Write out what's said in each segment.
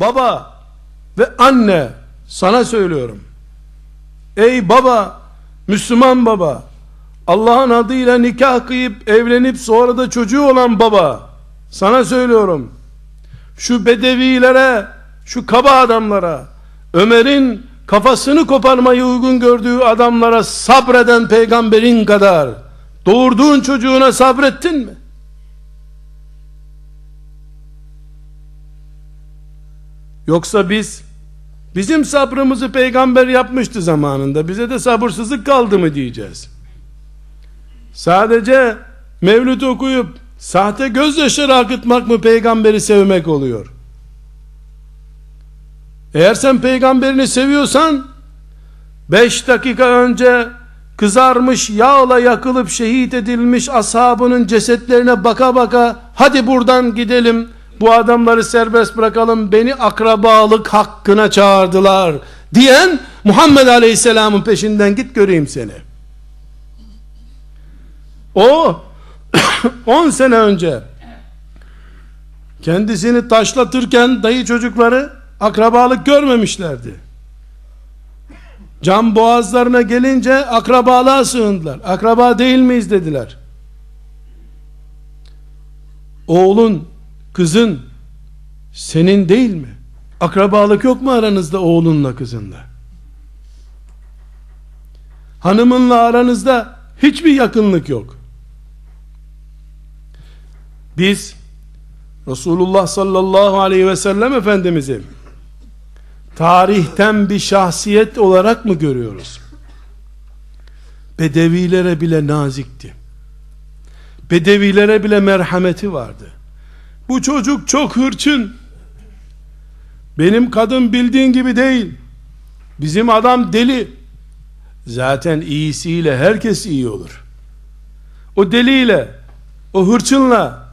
baba ve anne sana söylüyorum. Ey baba, Müslüman baba, Allah'ın adıyla nikah kıyıp evlenip sonra da çocuğu olan baba, sana söylüyorum. Şu bedevilere, şu kaba adamlara, Ömer'in kafasını koparmayı uygun gördüğü adamlara sabreden peygamberin kadar doğurduğun çocuğuna sabrettin mi? Yoksa biz bizim sabrımızı peygamber yapmıştı zamanında. Bize de sabırsızlık kaldı mı diyeceğiz. Sadece mevlüt okuyup sahte gözyaşları akıtmak mı peygamberi sevmek oluyor? Eğer sen peygamberini seviyorsan 5 dakika önce kızarmış yağla yakılıp şehit edilmiş ashabının cesetlerine baka baka hadi buradan gidelim bu adamları serbest bırakalım beni akrabalık hakkına çağırdılar diyen Muhammed Aleyhisselam'ın peşinden git göreyim seni. O 10 sene önce kendisini taşlatırken dayı çocukları akrabalık görmemişlerdi. Cam boğazlarına gelince akrabalığa sığındılar. Akraba değil miyiz dediler. Oğlun, kızın senin değil mi? Akrabalık yok mu aranızda oğlunla kızınla? Hanımınla aranızda hiçbir yakınlık yok. Biz Resulullah sallallahu aleyhi ve sellem Efendimiz'i tarihten bir şahsiyet olarak mı görüyoruz? Bedevilere bile nazikti. Bedevilere bile merhameti vardı. Bu çocuk çok hırçın. Benim kadın bildiğin gibi değil. Bizim adam deli. Zaten iyisiyle herkes iyi olur. O deliyle, o hırçınla,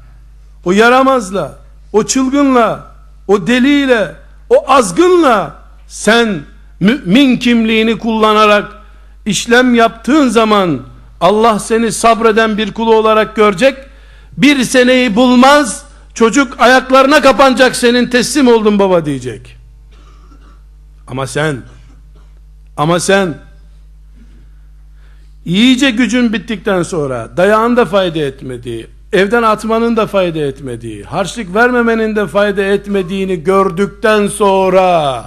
o yaramazla, o çılgınla, o deliyle, o azgınla sen mümin kimliğini kullanarak işlem yaptığın zaman Allah seni sabreden bir kulu olarak görecek. Bir seneyi bulmaz. Çocuk ayaklarına kapanacak senin teslim oldun baba diyecek. Ama sen ama sen iyice gücün bittikten sonra dayağın da fayda etmediği, evden atmanın da fayda etmediği, harçlık vermemenin de fayda etmediğini gördükten sonra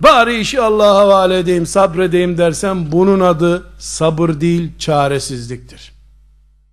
bari işi Allah'a havale edeyim, sabredeyim dersen bunun adı sabır değil çaresizliktir.